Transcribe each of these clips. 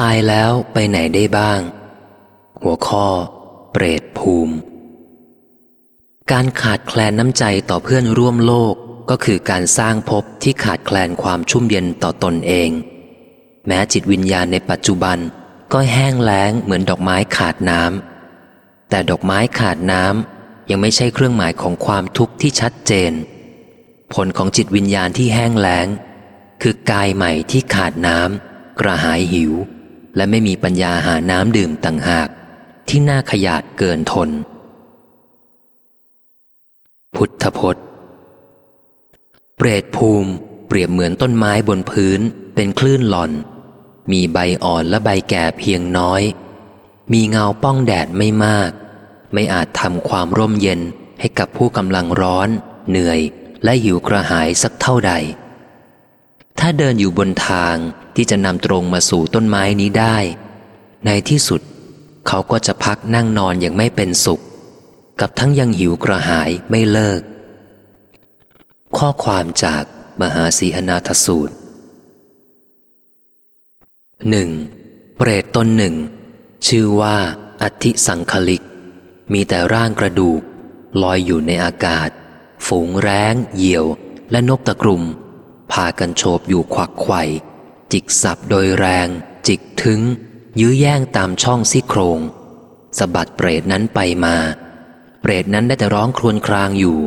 ตายแล้วไปไหนได้บ้าง หัวข้อ เปรตภูมิ การขาดแคลนน้ำใจต่อเพื่อนร่วมโลกก็คือการสร้างภพที่ขาดแคลนความชุ่มเย็นต่อตนเอง แม้จิตวิญญาณในปัจจุบันก็แห้งแล้งเหมือนดอกไม้ขาดน้ำแต่ดอกไม้ขาดน้ำยังไม่ใช่เครื่องหมายของความทุกข์ที่ชัดเจน ผลของจิตวิญญาณที่แห้งแล้ง คือกายใหม่ที่ขาดน้ำกระหายหิว และไม่มีปัญญาหาน้ำดื่มต่างหาก ที่น่าขยาดเกินทน พุทธพจน์ เปรตภูมิ เปรียบเหมือนต้นไม้บนพื้นเป็นคลื่นหล่อน มีใบอ่อนและใบแก่เพียงน้อย มีเงาป้องแดดไม่มาก ไม่อาจทำความร่มเย็นให้กับผู้กำลังร้อน เหนื่อย และหิวกระหายสักเท่าใด ถ้าเดินอยู่บนทาง ที่จะนำตรงมาสู่ต้นไม้นี้ได้ ในที่สุด เขาก็จะพักนั่งนอนอย่างไม่เป็นสุข กับทั้งยังหิวกระหายไม่เลิก ข้อความจากมหาสีอนาทสูตรหนึ่งเปรตตนหนึ่ง ชื่อว่า อธิสังคลิก มีแต่ร่างกระดูก ลอยอยู่ในอากาศ ฝูงแร้ง เหยี่ยว และนกตะกรุมพากันโฉบอยู่ควักไข่ จิกสับโดยแรง จิกถึง ยื้อแย่งตามช่องซี่โครงสะบัดเปรตนั้นไปมา เปรตนั้นได้แต่ร้องครวญครางอยู่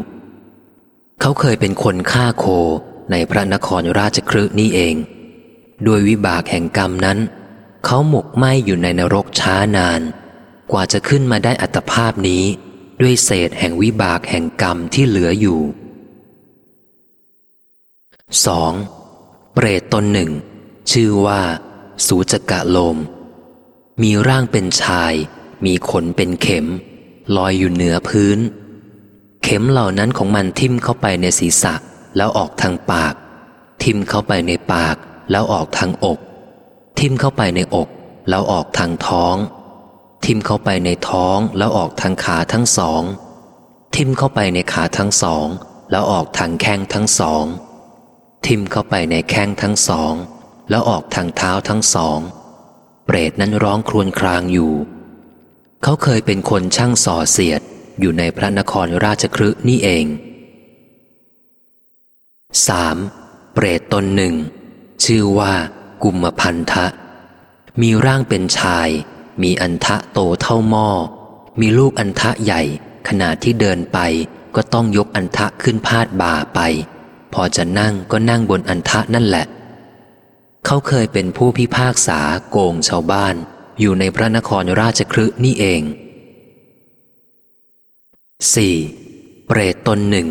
เขาเคยเป็นคนฆ่าโคในพระนครราชครืนี้เองด้วยวิบากแห่งกรรมนั้น เขาหมกไหมอยู่ในนรกช้านาน กว่าจะขึ้นมาได้อัตภาพนี้ ด้วยเศษแห่งวิบากแห่งกรรมที่เหลืออยู่ 2. เปรตตนหนึ่ง ชื่อว่า สูจกะโลม มีร่างเป็นชาย มีขนเป็นเข็ม ลอยอยู่เหนือพื้น เข็มเหล่านั้นของมันทิ่มเข้าไปในศีรษะแล้วออกทางปาก ทิ่มเข้าไปในปาก แล้วออกทางอก ทิ่มเข้าไปในอก แล้วออกทางท้อง ทิ่มเข้าไปในท้องแล้วออกทางขาทั้งสอง ทิ่มเข้าไปในขาทั้งสอง แล้วออกทางแข้งทั้งสอง ทิ่มเข้าไปในแข้งทั้งสอง แล้วออกทางเท้าทั้งสอง เปรตนั้นร้องครวญครางอยู่ เขาเคยเป็นคนช่างส่อเสียดอยู่ในพระนครราชครืนี่เอง 3. เปรตตนหนึ่ง ชื่อว่า กุมพันธะ มีร่างเป็นชาย มีอันทะโตเท่าหม้อ มีลูกอันทะใหญ่ ขณะที่เดินไปก็ต้องยกอันทะขึ้นพาดบ่าไป พอจะนั่งก็นั่งบนอันทะนั่นแหละ เขาเคยเป็นผู้พิพากษาโกงชาวบ้าน อยู่ในพระนครราชครืนี่เอง 4. เปรตตนหนึ่ง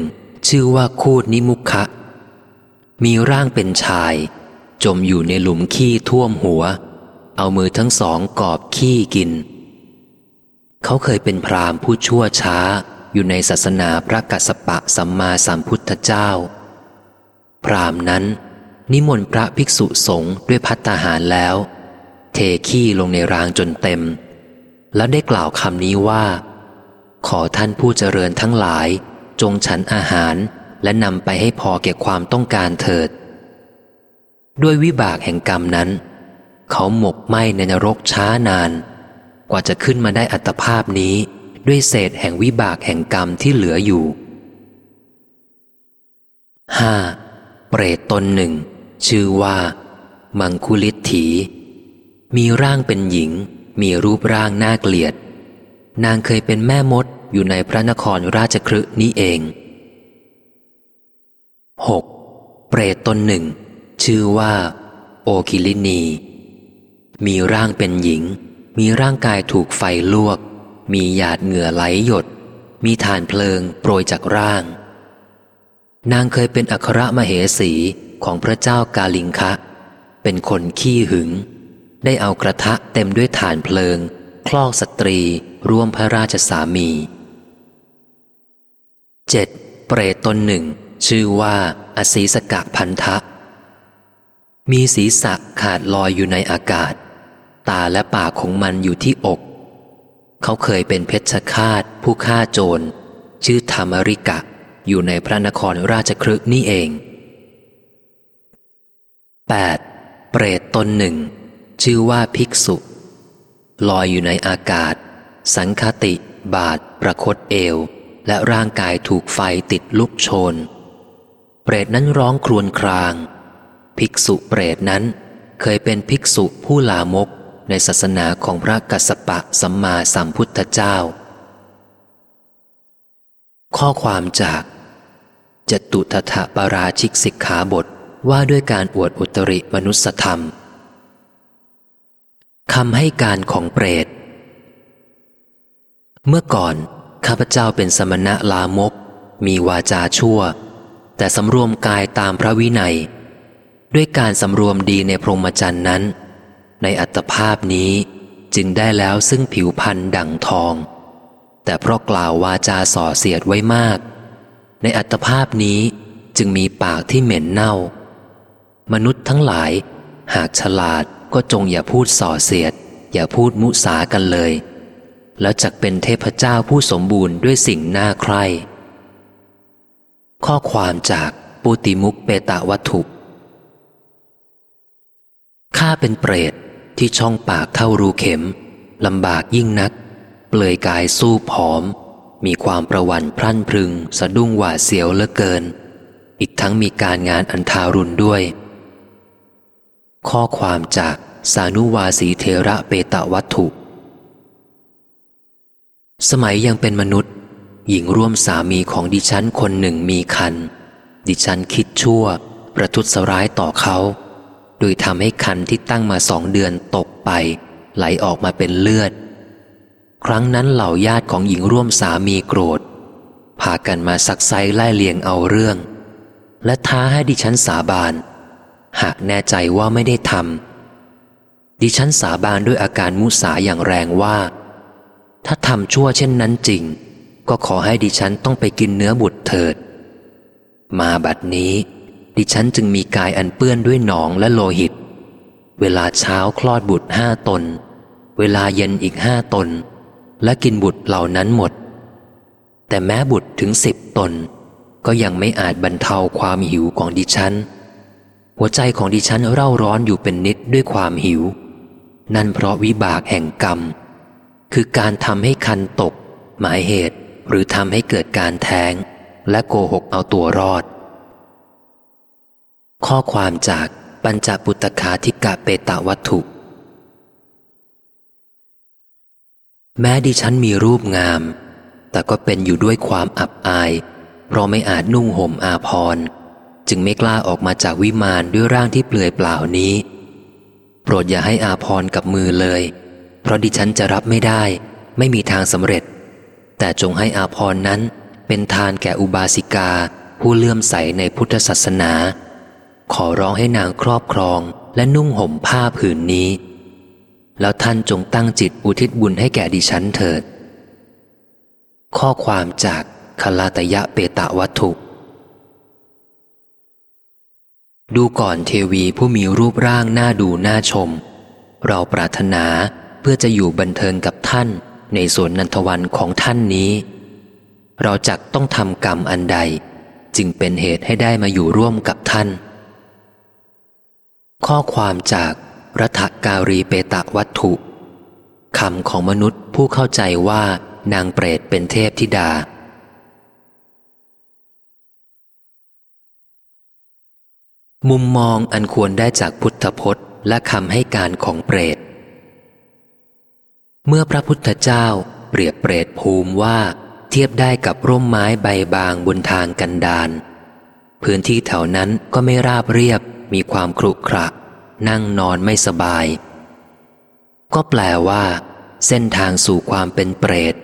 ชื่อว่าคูดนิมุขะ มีร่างเป็นชาย จมอยู่ในหลุมขี้ท่วมหัว เอามือทั้งสองกอบขี้กิน เขาเคยเป็นพรามผู้ชั่วช้าอยู่ในศาสนาพระกัสสปะสัมมาสัมพุทธเจ้า พรามนั้น นิมนต์พระภิกษุสงฆ์ด้วยพัตตาหารแล้ว เทขี้ลงในรางจนเต็ม แล้วได้กล่าวคำนี้ว่า ขอท่านผู้เจริญทั้งหลาย จงฉันอาหารและนำไปให้พอแก่ความต้องการเถิด ด้วยวิบากแห่งกรรมนั้น เขาหมกไหมในนรกช้านาน กว่าจะขึ้นมาได้อัตภาพนี้ด้วยเศษแห่งวิบากแห่งกรรมที่เหลืออยู่ 5. เปรตตนหนึ่ง ชื่อว่า มังคุลิทถี มีร่างเป็นหญิง มีรูปร่างน่าเกลียด นางเคยเป็นแม่มดอยู่ในพระนครราชครึนี้เอง 6. เปรตตนหนึ่ง ชื่อว่า โอคิลินี มีร่างเป็นหญิง มีร่างกายถูกไฟลวก มีหยาดเหงื่อไหลหยด มีฐานเพลิงโปรยจากร่าง นางเคยเป็นอัครมเหสี ของพระเจ้ากาลิงคะ เป็นคนขี้หึง ได้เอากระทะเต็มด้วยฐานเพลิง คลอกสตรีร่วมพระราชสามีเจ็ดเปรตตนหนึ่ง ชื่อว่าอสีสกะพันธะ มีศีรษะขาดลอยอยู่ในอากาศ ตาและปากของมันอยู่ที่อก เขาเคยเป็นเพชฌฆาตผู้ฆ่าโจร ชื่อธรรมริกะ อยู่ในพระนครราชครึกนี่เอง 8. เปรตตนหนึ่ง ชื่อว่าภิกษุ ลอยอยู่ในอากาศ สังคติ บาดประคตเอว และร่างกายถูกไฟติดลุกโชน เปรตนั้นร้องครวญคราง ภิกษุเปรตนั้นเคยเป็นภิกษุผู้ลามกในศาสนาของพระกัสสปะสัมมาสัมพุทธเจ้า ข้อความจากจตุทถปาราชิกสิกขาบท ว่าด้วยการอวดอุตริมนุสธรรมคำให้การของเปรต เมื่อก่อน ข้าพเจ้าเป็นสมณะลามก มีวาจาชั่ว แต่สำรวมกายตามพระวินัย ด้วยการสำรวมดีในพรหมจรรย์นั้น ในอัตภาพนี้จึงได้แล้วซึ่งผิวพันธ์ดั่งทอง แต่เพราะกล่าววาจาส่อเสียดไว้มาก ในอัตภาพนี้จึงมีปากที่เหม็นเน่า มนุษย์ทั้งหลาย หากฉลาดก็จงอย่าพูดส่อเสียด อย่าพูดมุสากันเลย แล้วจักเป็นเทพเจ้าผู้สมบูรณ์ด้วยสิ่งน่าใคร่ ข้อความจากปุติมุกเปตะวัตถุข้าเป็นเปรตที่ช่องปากเท่ารูเข็มลำบากยิ่งนัก เปลือยกายสู้ผอม มีความประวันพรั่นพรึง สะดุ้งหวาดเสียวเหลือเกิน อีกทั้งมีการงานอันทารุณด้วย ข้อความจากสานุวาสีเทระเปตะวัตถุ สมัยยังเป็นมนุษย์ หญิงร่วมสามีของดิฉันคนหนึ่งมีคัน ดิฉันคิดชั่ว ประทุษร้ายต่อเขา โดยทำให้คันที่ตั้งมาสองเดือนตกไป ไหลออกมาเป็นเลือด ครั้งนั้นเหล่าญาติของหญิงร่วมสามีโกรธ พากันมาซักไซไล่เลียงเอาเรื่อง และท้าให้ดิฉันสาบาน หากแน่ใจว่าไม่ได้ทำดิฉันสาบานด้วยอาการมุสาอย่างแรงว่า ถ้าทำชั่วเช่นนั้นจริง ก็ขอให้ดิฉันต้องไปกินเนื้อบุตรเถิด มาบัดนี้ ดิฉันจึงมีกายอันเปื้อนด้วยหนองและโลหิต เวลาเช้าคลอดบุตรห้าตน เวลาเย็นอีกห้าตน และกินบุตรเหล่านั้นหมด แต่แม้บุตรถึงสิบตน ก็ยังไม่อาจบรรเทาความหิวของดิฉัน หัวใจของดิฉันเร่าร้อนอยู่เป็นนิดด้วยความหิว นั่นเพราะวิบากแห่งกรรม คือการทำให้คันตก หมายเหตุหรือทำให้เกิดการแทง และโกหกเอาตัวรอด ข้อความจากปัญจปุตตคาธิกะเปตะวัตถุ แม้ดิฉันมีรูปงาม แต่ก็เป็นอยู่ด้วยความอับอาย เพราะไม่อาจนุ่งห่มอาภรณ์ จึงไม่กล้าออกมาจากวิมานด้วยร่างที่เปลือยเปล่านี้ โปรดอย่าให้อาภรณ์กับมือเลย เพราะดิฉันจะรับไม่ได้ ไม่มีทางสำเร็จ แต่จงให้อาภรนั้นเป็นทานแก่อุบาสิกาผู้เลื่อมใสในพุทธศาสนา ขอร้องให้นางครอบครองและนุ่งห่มผ้าผืนนี้ แล้วท่านจงตั้งจิตอุทิศบุญให้แก่ดิฉันเถิด ข้อความจากคลาตยะเปตะวัตถุ ดูก่อนเทวีผู้มีรูปร่างน่าดูน่าชม เราปรารถนาเพื่อจะอยู่บันเทิงกับท่านในสวนนันทวันของท่านนี้ เราจักต้องทำกรรมอันใด จึงเป็นเหตุให้ได้มาอยู่ร่วมกับท่าน ข้อความจากรัฐการีเปตะวัตถุคำของมนุษย์ผู้เข้าใจว่านางเปรตเป็นเทพธิดา มุมมองอันควรได้จากพุทธพจน์และคำให้การของเปรต เมื่อพระพุทธเจ้าเปรียบเปรตภูมิว่า เทียบได้กับร่มไม้ใบบางบนทางกันดานพื้นที่แถวนั้นก็ไม่ราบเรียบ มีความครุขระ นั่งนอนไม่สบาย ก็แปลว่า เส้นทางสู่ความเป็นเปรต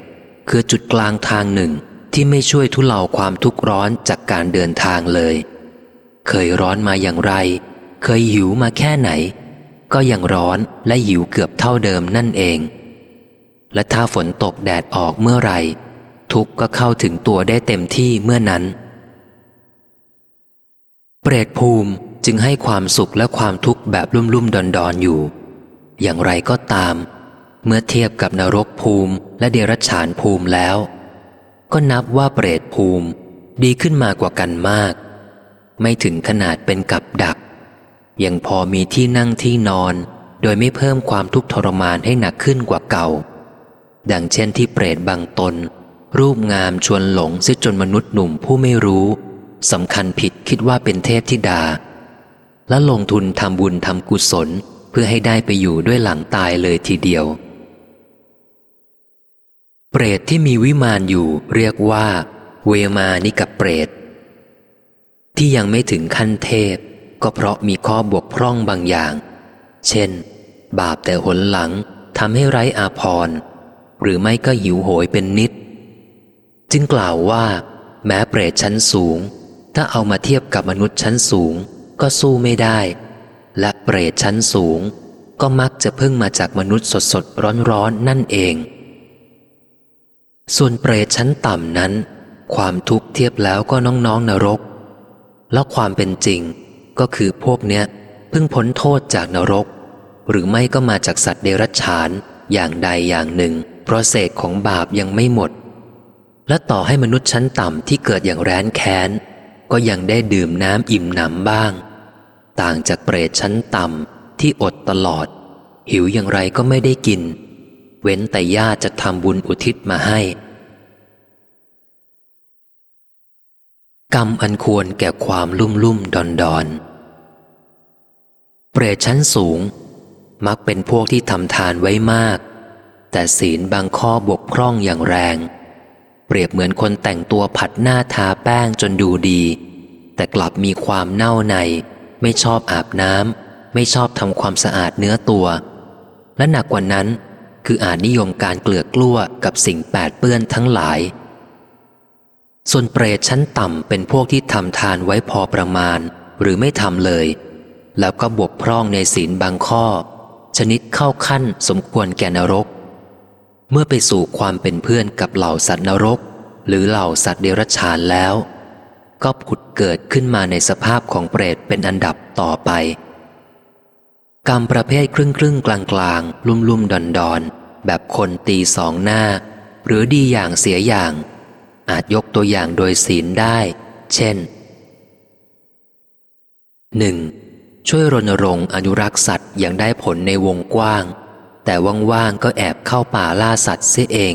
คือจุดกลางทางหนึ่งที่ไม่ช่วยทุเลาความทุกข์ร้อนจากการเดินทางเลย เคยร้อนมาอย่างไร เคยหิวมาแค่ไหน ก็ยังร้อนและหิวเกือบเท่าเดิมนั่นเอง และถ้าฝนตกแดดออกเมื่อไรทุกข์ก็เข้าถึงตัวได้เต็มที่เมื่อนั้น เปรตภูมิจึงให้ความสุขและความทุกข์แบบลุ่มๆดอนๆอยู่ อย่างไรก็ตาม เมื่อเทียบกับนรกภูมิและเดรัจฉานภูมิแล้ว ก็นับว่าเปรตภูมิดีขึ้นมากว่ากันมาก ไม่ถึงขนาดเป็นกับดัก ยังพอมีที่นั่งที่นอน โดยไม่เพิ่มความทุกข์ทรมานให้หนักขึ้นกว่าเก่า ดังเช่นที่เปรตบางตน รูปงามชวนหลงเสียจนมนุษย์หนุ่มผู้ไม่รู้สำคัญผิดคิดว่าเป็นเทพธิดา และลงทุนทำบุญทำกุศลเพื่อให้ได้ไปอยู่ด้วยหลังตายเลยทีเดียว เปรตที่มีวิมานอยู่เรียกว่า เวมานิกับเปรต ที่ยังไม่ถึงขั้นเทพ ก็เพราะมีข้อบกพร่องบางอย่าง เช่น บาปแต่หนหลังทำให้ไร้อาพรหรือไม่ก็หิวโหยเป็นนิด จึงกล่าวว่า แม้เปรตชั้นสูง ถ้าเอามาเทียบกับมนุษย์ชั้นสูง ก็สู้ไม่ได้ และเปรตชั้นสูง ก็มักจะพึ่งมาจากมนุษย์สดสดร้อนร้อนนั่นเอง ส่วนเปรตชั้นต่ำนั้น ความทุกข์เทียบแล้วก็น้องๆนนรก แล้วความเป็นจริง ก็คือพวกเนี้ยเพิ่งพ้นโทษจากนรก หรือไม่ก็มาจากสัตว์เดรัจฉานอย่างใดอย่างหนึ่ง เพราะเศษของบาปยังไม่หมด และต่อให้มนุษย์ชั้นต่ำที่เกิดอย่างแร้นแค้น ก็ยังได้ดื่มน้ำอิ่มหนำบ้าง ต่างจากเปรตชั้นต่ำที่อดตลอด หิวอย่างไรก็ไม่ได้กิน เว้นแต่ญาติจะทำบุญอุทิศมาให้ กรรมอันควรแก่ความลุ่มลุ่มดอนดอน เปรตชั้นสูง มักเป็นพวกที่ทำทานไว้มาก แต่ศีลบางข้อบกพร่องอย่างแรง เปรียบเหมือนคนแต่งตัวผัดหน้าทาแป้งจนดูดี แต่กลับมีความเน่าใน ไม่ชอบอาบน้ำไม่ชอบทำความสะอาดเนื้อตัว และหนักกว่านั้น คืออาจนิยมการเกลือกกลั้วกับสิ่งแปดเปื้อนทั้งหลาย ส่วนเปรตชั้นต่ำเป็นพวกที่ทำทานไว้พอประมาณ หรือไม่ทำเลย แล้วก็บกพร่องในศีลบางข้อ ชนิดเข้าขั้นสมควรแก่นรก เมื่อไปสู่ความเป็นเพื่อนกับเหล่าสัตว์นรก หรือเหล่าสัตว์เดรัจฉานแล้ว ก็ผุดเกิดขึ้นมาในสภาพของเปรตเป็นอันดับต่อไป กรรมประเภทครึ่งครึ่งกลางกลางลุ่มลุ่มดอนดอนแบบคนตีสองหน้า หรือดีอย่างเสียอย่าง อาจยกตัวอย่างโดยศีลได้ เช่น 1. ช่วยรณรงค์อนุรักษ์สัตว์อย่างได้ผลในวงกว้าง แต่ว่างๆก็แอบเข้าป่าล่าสัตว์เสียเอง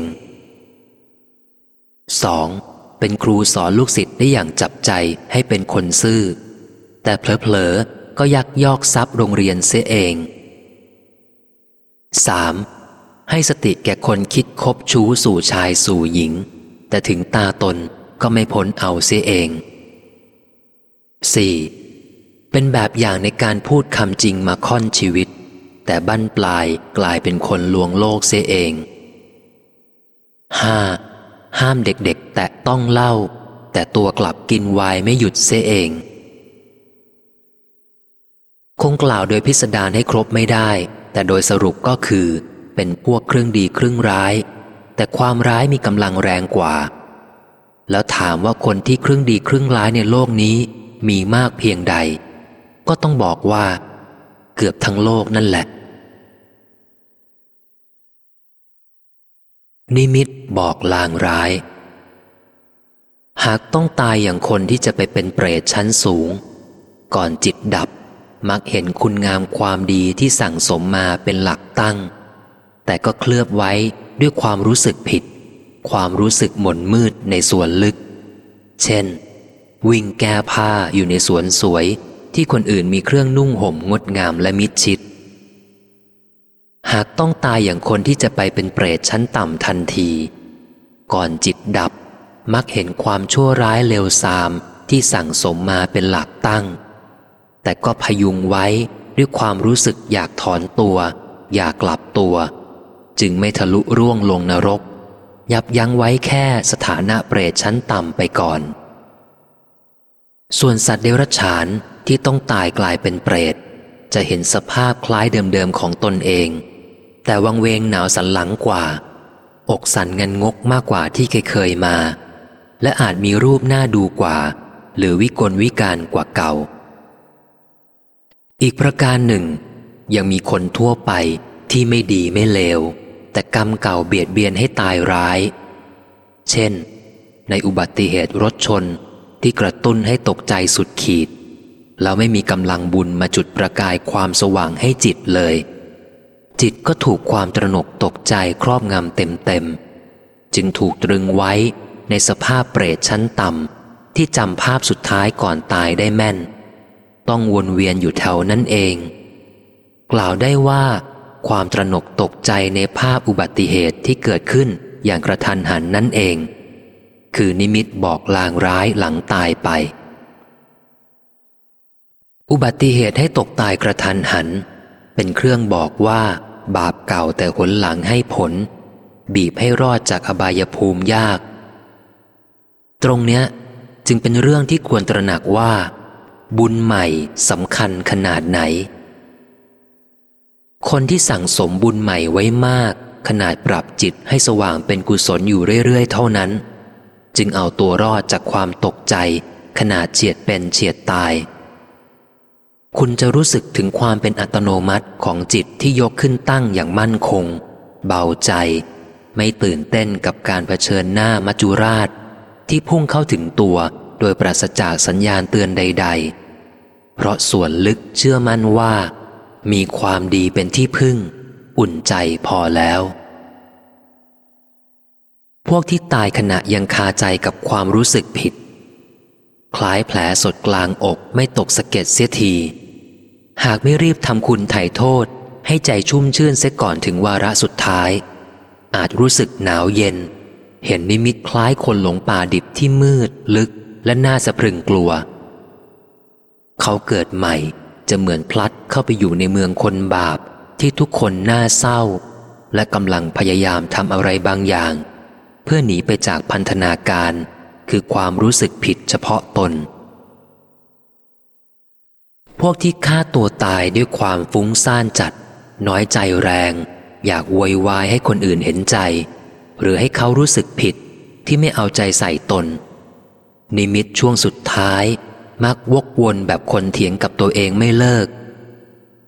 2. เป็นครูสอนลูกศิษย์ได้อย่างจับใจให้เป็นคนซื่อ แต่เผลอๆก็ยักยอกทรัพย์โรงเรียนเสียเอง 3. ให้สติแก่คนคิดคบชู้สู่ชายสู่หญิง แต่ถึงตาตนก็ไม่พ้นเอาเสียเอง 4. เป็นแบบอย่างในการพูดคำจริงมาค่อนชีวิต แต่บั้นปลายกลายเป็นคนลวงโลกเสียเอง 5. ห้ามเด็กๆ แตะต้องเล่า แต่ตัวกลับกินวายไม่หยุดเสียเอง คงกล่าวโดยพิสดารให้ครบไม่ได้ แต่โดยสรุปก็คือ เป็นพวกเครึ่องดีเครึ่องร้าย แต่ความร้ายมีกำลังแรงกว่า แล้วถามว่าคนที่ครึ่งดีครึ่งร้ายในโลกนี้มีมากเพียงใด ก็ต้องบอกว่า เกือบทั้งโลกนั่นแหละ นิมิตบอกลางร้าย หากต้องตายอย่างคนที่จะไปเป็นเปรตชั้นสูง ก่อนจิตดับมักเห็นคุณงามความดีที่สั่งสมมาเป็นหลักตั้ง แต่ก็เคลือบไว้ ด้วยความรู้สึกผิด ความรู้สึกหม่นมืดในส่วนลึก เช่น วิ่งแก้ผ้าอยู่ในสวนสวยที่คนอื่นมีเครื่องนุ่งห่มงดงามและมิดชิด หากต้องตายอย่างคนที่จะไปเป็นเปรตชั้นต่ำทันที ก่อนจิตดับมักเห็นความชั่วร้ายเลวทรามที่สั่งสมมาเป็นหลักตั้ง แต่ก็พยุงไว้ด้วยความรู้สึกอยากถอนตัว อยากกลับตัว จึงไม่ทะลุร่วงลงนรก ยับยั้งไว้แค่สถานะเปรตชั้นต่ำไปก่อน ส่วนสัตว์เดรัจฉานที่ต้องตายกลายเป็นเปรต จะเห็นสภาพคล้ายเดิมๆของตนเอง แต่วังเวงหนาวสันหลังกว่า อกสันเงินงกมากกว่าที่เคยๆมา และอาจมีรูปหน้าดูกว่า หรือวิกลวิการกว่าเก่า อีกประการหนึ่ง ยังมีคนทั่วไปที่ไม่ดีไม่เลว แต่กรรมเก่าเบียดเบียนให้ตายร้าย เช่น ในอุบัติเหตุรถชนที่กระตุ้นให้ตกใจสุดขีด แล้วไม่มีกำลังบุญมาจุดประกายความสว่างให้จิตเลย จิตก็ถูกความตระหนกตกใจครอบงำเต็มๆ จึงถูกตรึงไว้ในสภาพเปรตชั้นต่ำที่จำภาพสุดท้ายก่อนตายได้แม่น ต้องวนเวียนอยู่แถวนั้นเอง กล่าวได้ว่า ความตระหนกตกใจในภาพอุบัติเหตุที่เกิดขึ้นอย่างกระทันหันนั่นเอง คือนิมิตบอกลางร้ายหลังตายไป อุบัติเหตุให้ตกตายกระทันหัน เป็นเครื่องบอกว่า บาปเก่าแต่หนหลังให้ผล บีบให้รอดจากอบายภูมิยาก ตรงเนี้ยจึงเป็นเรื่องที่ควรตระหนักว่า บุญใหม่สำคัญขนาดไหน คนที่สั่งสมบุญใหม่ไว้มาก ขนาดปรับจิตให้สว่างเป็นกุศลอยู่เรื่อยๆ เท่านั้น จึงเอาตัวรอดจากความตกใจ ขนาดเฉียดเป็นเฉียดตาย คุณจะรู้สึกถึงความเป็นอัตโนมัติของจิตที่ยกขึ้นตั้งอย่างมั่นคง เบาใจ ไม่ตื่นเต้นกับการเผชิญหน้ามัจจุราช ที่พุ่งเข้าถึงตัวโดยปราศจากสัญญาณเตือนใด ๆ เพราะส่วนลึกเชื่อมั่นว่า มีความดีเป็นที่พึ่ง อุ่นใจพอแล้ว พวกที่ตายขณะยังคาใจกับความรู้สึกผิด คล้ายแผลสดกลางอกไม่ตกสะเก็ดเสียที หากไม่รีบทำคุณไถ่โทษให้ใจชุ่มชื่นเสียก่อนถึงวาระสุดท้าย อาจรู้สึกหนาวเย็น เห็นนิมิตคล้ายคนหลงป่าดิบที่มืด ลึกและน่าสะพรึงกลัว เขาเกิดใหม่ จะเหมือนพลัดเข้าไปอยู่ในเมืองคนบาปที่ทุกคนน่าเศร้า และกำลังพยายามทำอะไรบางอย่าง เพื่อหนีไปจากพันธนาการ คือความรู้สึกผิดเฉพาะตน พวกที่ฆ่าตัวตายด้วยความฟุ้งซ่านจัด น้อยใจแรง อยากวอยวายให้คนอื่นเห็นใจ หรือให้เขารู้สึกผิดที่ไม่เอาใจใส่ตน นิมิตช่วงสุดท้าย มักวกวนแบบคนเถียงกับตัวเองไม่เลิก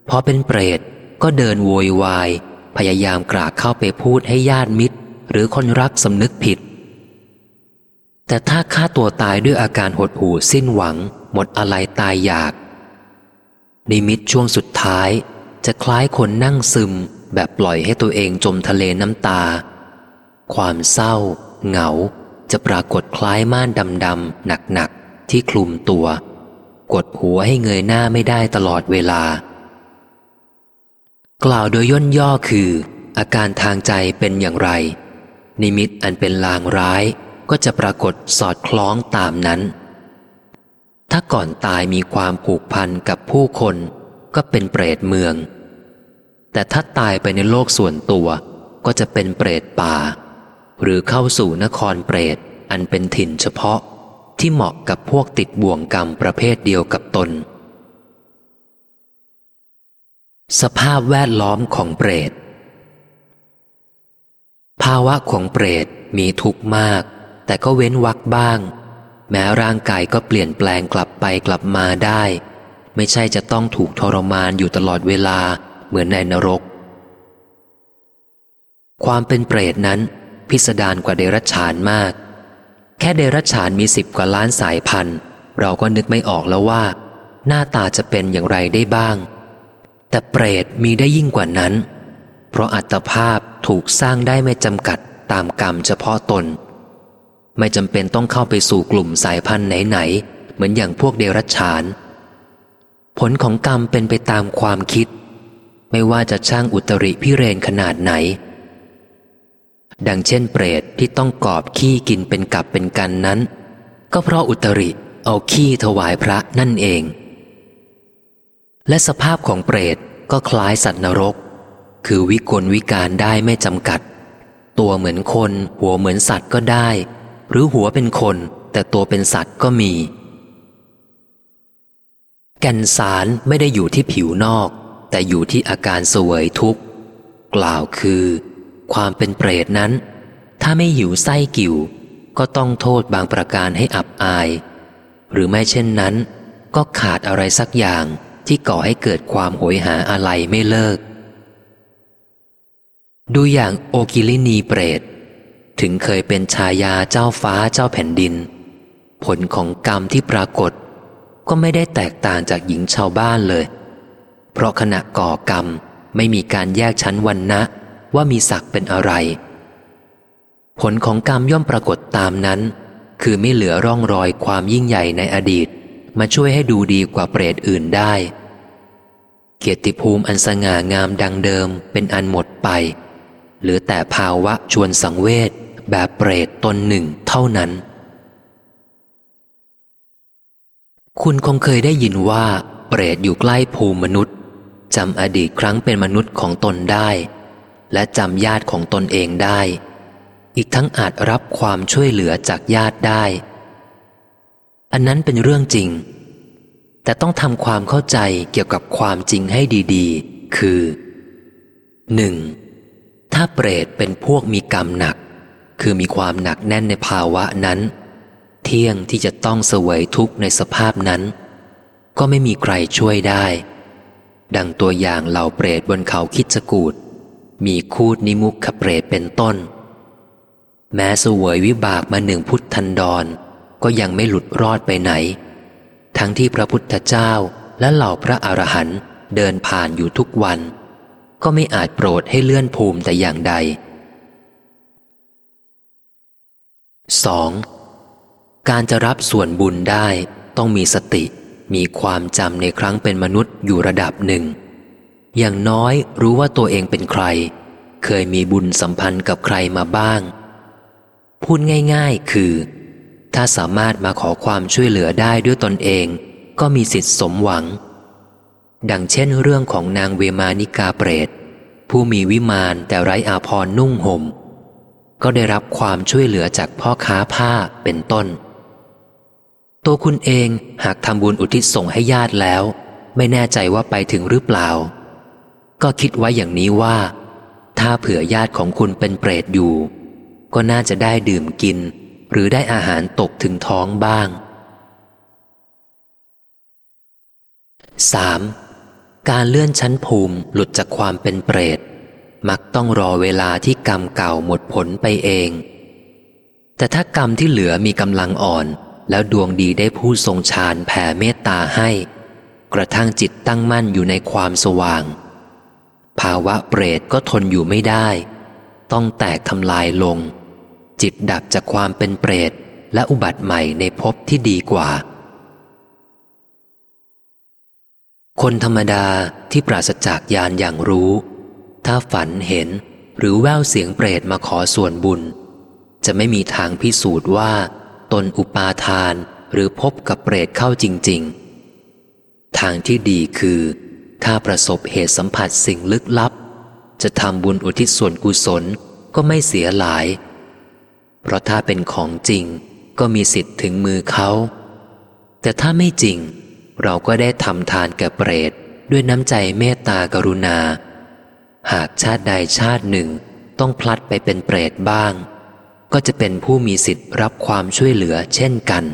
พอเป็นเปรตก็เดินโวยวาย พยายามกรากเข้าไปพูดให้ญาติมิตร หรือคนรักสำนึกผิด แต่ถ้าฆ่าตัวตายด้วยอาการหดหู่สิ้นหวัง หมดอะไรตายอยาก นิมิตช่วงสุดท้าย จะคล้ายคนนั่งซึม แบบปล่อยให้ตัวเองจมทะเลน้ำตา ความเศร้า เหงา จะปรากฏคล้ายม่านดำๆหนักๆ ที่คลุมตัว กดหัวให้เงยหน้าไม่ได้ตลอดเวลา กล่าวโดยย่นย่อคือ อาการทางใจเป็นอย่างไร นิมิตอันเป็นลางร้ายก็จะปรากฏสอดคล้องตามนั้น ถ้าก่อนตายมีความผูกพันกับผู้คนก็เป็นเปรตเมือง แต่ถ้าตายไปในโลกส่วนตัวก็จะเป็นเปรตป่า หรือเข้าสู่นครเปรตอันเป็นถิ่นเฉพาะ ที่เหมาะกับพวกติดบ่วงกรรมประเภทเดียวกับตน สภาพแวดล้อมของเปรต ภาวะของเปรตมีทุกข์มาก แต่ก็เว้นวักบ้าง แม้ร่างกายก็เปลี่ยนแปลงกลับไปกลับมาได้ ไม่ใช่จะต้องถูกทรมานอยู่ตลอดเวลาเหมือนในนรก ความเป็นเปรตนั้น พิสดารกว่าเดรัจฉานมาก แค่เดรัจฉานมีสิบกว่าล้านสายพันธุ์ เราก็นึกไม่ออกแล้วว่า หน้าตาจะเป็นอย่างไรได้บ้าง แต่เปรตมีได้ยิ่งกว่านั้น เพราะอัตภาพถูกสร้างได้ไม่จำกัดตามกรรมเฉพาะตน ไม่จำเป็นต้องเข้าไปสู่กลุ่มสายพันธุ์ไหนๆ เหมือนอย่างพวกเดรัจฉาน ผลของกรรมเป็นไปตามความคิด ไม่ว่าจะช่างอุตริพิเรนขนาดไหน ดังเช่นเปรตที่ต้องกอบขี้กินเป็นกับเป็นกันนั้น ก็เพราะอุตริเอาขี้ถวายพระนั่นเอง และสภาพของเปรตก็คล้ายสัตว์นรก คือวิกลวิการได้ไม่จำกัด ตัวเหมือนคน หัวเหมือนสัตว์ก็ได้ หรือหัวเป็นคน แต่ตัวเป็นสัตว์ก็มี แก่นสารไม่ได้อยู่ที่ผิวนอก แต่อยู่ที่อาการสวยทุกข์ กล่าวคือ ความเป็นเปรตนั้น ถ้าไม่หิวไส้กิ่ว ก็ต้องโทษบางประการให้อับอาย หรือไม่เช่นนั้น ก็ขาดอะไรสักอย่างที่ก่อให้เกิดความโหยหาอะไรไม่เลิก ดูอย่างโอกิลินีเปรต ถึงเคยเป็นชายาเจ้าฟ้าเจ้าแผ่นดิน ผลของกรรมที่ปรากฏ ก็ไม่ได้แตกต่างจากหญิงชาวบ้านเลย เพราะขณะก่อกรรมไม่มีการแยกชั้นวันนะ ว่ามีศักดิ์เป็นอะไร ผลของกรรมย่อมปรากฏตามนั้น คือไม่เหลือร่องรอยความยิ่งใหญ่ในอดีต มาช่วยให้ดูดีกว่าเปรตอื่นได้ เกียรติภูมิอันสง่างามดังเดิมเป็นอันหมดไป เหลือแต่ภาวะชวนสังเวชแบบเปรตตนหนึ่งเท่านั้น คุณคงเคยได้ยินว่า เปรตอยู่ใกล้ภูมิมนุษย์จำอดีตครั้งเป็นมนุษย์ของตนได้ และจำญาติของตนเองได้ อีกทั้งอาจรับความช่วยเหลือจากญาติได้ อันนั้นเป็นเรื่องจริง แต่ต้องทำความเข้าใจเกี่ยวกับความจริงให้ดีๆ คือ 1. ถ้าเปรตเป็นพวกมีกรรมหนัก คือมีความหนักแน่นในภาวะนั้น เที่ยงที่จะต้องเสวยทุกข์ในสภาพนั้น ก็ไม่มีใครช่วยได้ดังตัวอย่างเหล่าเปรตบนเขาคิดจกูด มีคูดนิมุขเปรตเป็นต้น แม้สวยวิบากมาหนึ่งพุทธันดร ก็ยังไม่หลุดรอดไปไหน ทั้งที่พระพุทธเจ้าและเหล่าพระอรหันต์เดินผ่านอยู่ทุกวัน ก็ไม่อาจโปรดให้เลื่อนภูมิแต่อย่างใด 2. การจะรับส่วนบุญได้ต้องมีสติ มีความจำในครั้งเป็นมนุษย์อยู่ระดับหนึ่ง อย่างน้อยรู้ว่าตัวเองเป็นใคร เคยมีบุญสัมพันธ์กับใครมาบ้าง พูดง่าย ๆ คือ ถ้าสามารถมาขอความช่วยเหลือได้ด้วยตนเอง ก็มีสิทธิสมหวัง ดังเช่นเรื่องของนางเวมานิกาเปรต ผู้มีวิมานแต่ไร้อาภรณ์นุ่งหม่ม ก็ได้รับความช่วยเหลือจากพ่อค้าผ้าเป็นต้น ตัวคุณเองหากทำบุญอุทิศส่งให้ญาติแล้ว ไม่แน่ใจว่าไปถึงหรือเปล่า ก็คิดไว้อย่างนี้ว่า ถ้าเผื่อญาติของคุณเป็นเปรตอยู่ ก็น่าจะได้ดื่มกิน หรือได้อาหารตกถึงท้องบ้าง 3. การเลื่อนชั้นภูมิหลุดจากความเป็นเปรต มักต้องรอเวลาที่กรรมเก่าหมดผลไปเอง แต่ถ้ากรรมที่เหลือมีกำลังอ่อน แล้วดวงดีได้ผู้ทรงฌานแผ่เมตตาให้ กระทั่งจิตตั้งมั่นอยู่ในความสว่าง ภาวะเปรตก็ทนอยู่ไม่ได้ ต้องแตกทำลายลง จิตดับจากความเป็นเปรตและอุบัติใหม่ในภพที่ดีกว่า คนธรรมดาที่ปราศจากญาณอย่างรู้ ถ้าฝันเห็นหรือแววเสียงเปรตมาขอส่วนบุญ จะไม่มีทางพิสูจน์ว่า ตนอุปาทานหรือพบกับเปรตเข้าจริง ๆ ทางที่ดีคือ ถ้าประสบเหตุสัมผัสสิ่งลึกลับ จะทำบุญอุทิศส่วนกุศลก็ไม่เสียหลาย เพราะถ้าเป็นของจริงก็มีสิทธิ์ถึงมือเขา แต่ถ้าไม่จริง เราก็ได้ทำทานแก่เปรตด้วยน้ำใจเมตตากรุณา หากชาติใดชาติหนึ่งต้องพลัดไปเป็นเปรตบ้าง ก็จะเป็นผู้มีสิทธิ์รับความช่วยเหลือเช่นกัน